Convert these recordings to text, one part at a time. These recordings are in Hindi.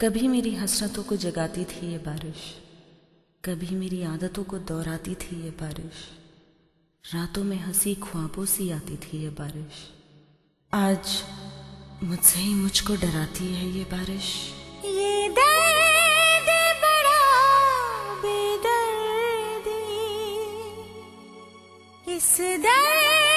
कभी मेरी हसरतों को जगाती थी ये बारिश, कभी मेरी आदतों को दोहराती थी ये बारिश। रातों में हँसी ख्वाबों सी आती थी ये बारिश। आज मुझसे ही मुझको डराती है ये बारिश। ये दर्द बड़ा बेदर्दी, इस दर्द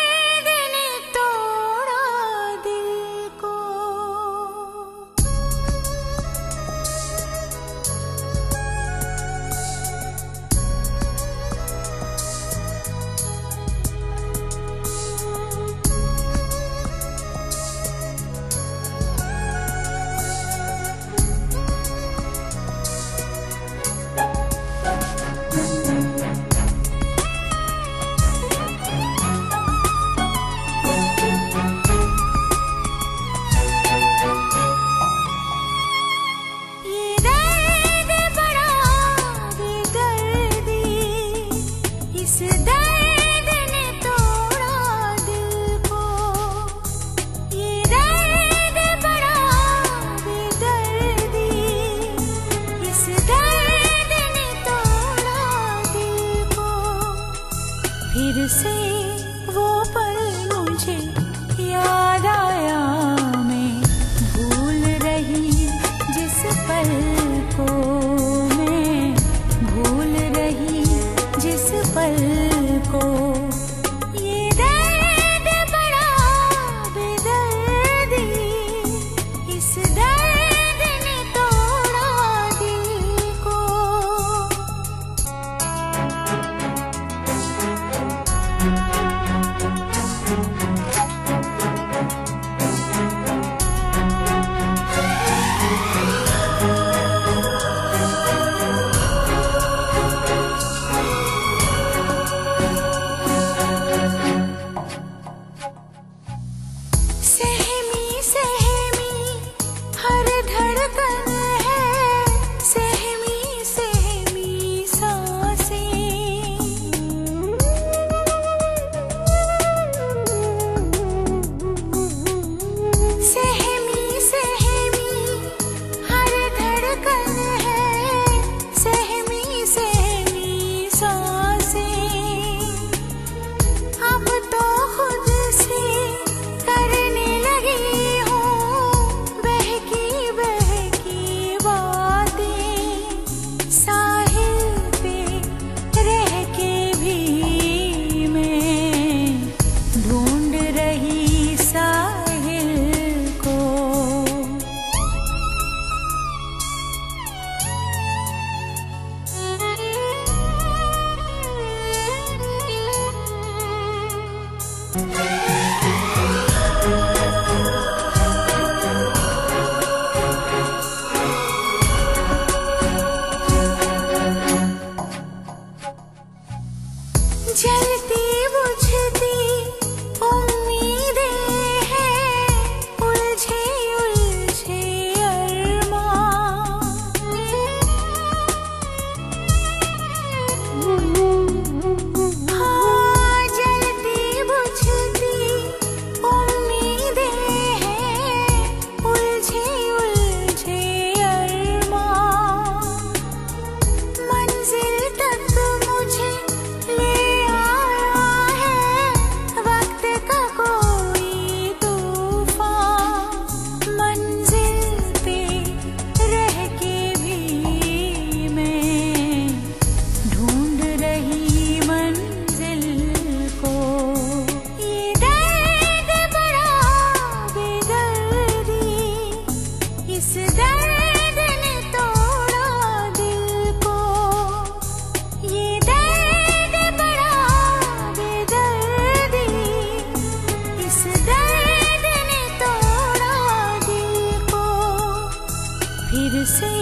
see